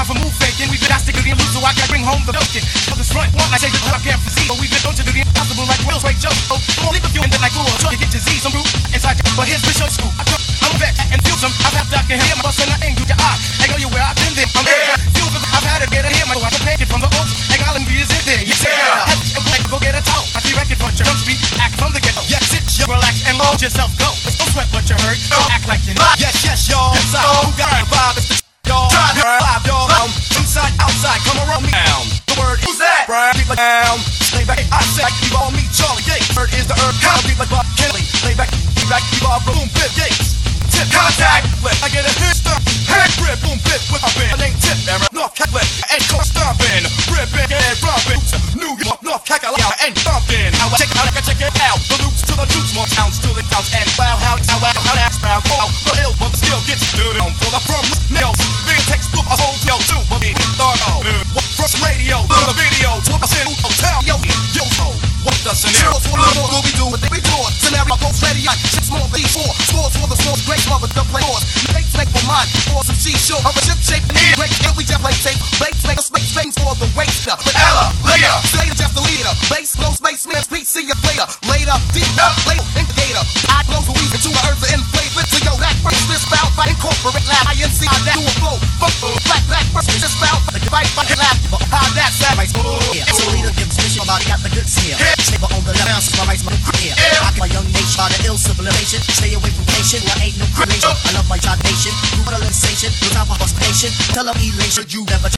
time for move faking. We've been home the bacon. For this front, I say the I can't foresee, but we've been known to do the impossible like Will's Ray Joe. So, come on, leave a few in the night, cool. You get your Z, some root inside but here's the show school. I took, I'm a vet and feel some. I've had Dr. Hear my bust and I ain't do your eye. Hey, go you where I've been there. I'm there. You, I've had to get a hear my I'm prepared from the oaks. Hey, Island B is in there. Yes, sir. Yeah. Hey, Go get a towel. I see record your drum speak. Act from the ghetto. Yes, sit, you relax and load yourself. Go. Don't sweat what you heard. Don't act like you know. Yes, Stay back. I said, you all me, Charlie Gates. Word is the herb. How beat like Bob Kelly. Lay back, be back, you all boom, bip, Gates. Tip, contact, flip. I get a hit stomp. Head grip, boom, bip, with my band. My name Tip, Aaron. North Cacklet. And coast stomping. Ripping and romping. New York, North Cackalaw, and stomping. I check out, I check it out. The loops to the loops, more towns to the towns. And wow, how, how, how, like six more, B four. Scores for the scores, great mother, the play horse. Fakes make for mine, for some C show. Of a ship shape, and break, and we just play tape. Bakes make us make things for the waster. But Ella, Leah, Slater, just the leader. Base, no space, man, speak, see you later. Later, deep up, later, indicator. I blow the weed into the earth, the inflation. So yo, that first, this foul, fight, incorporate, lab, INC, how that do a flow. Fuck, black, black, first, this foul, fight, fight, lab, how that sound. Yeah, so leader gives mission about got the good here. Stable on the left, bounces my rights, my career. I nation by the ill civilization. Stay away from patient, I ain't no creation. I love my job nation. A sensation, time for frustration. Tell them elation, you never